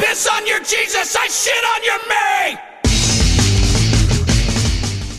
piss on your Jesus, I shit on your Mary!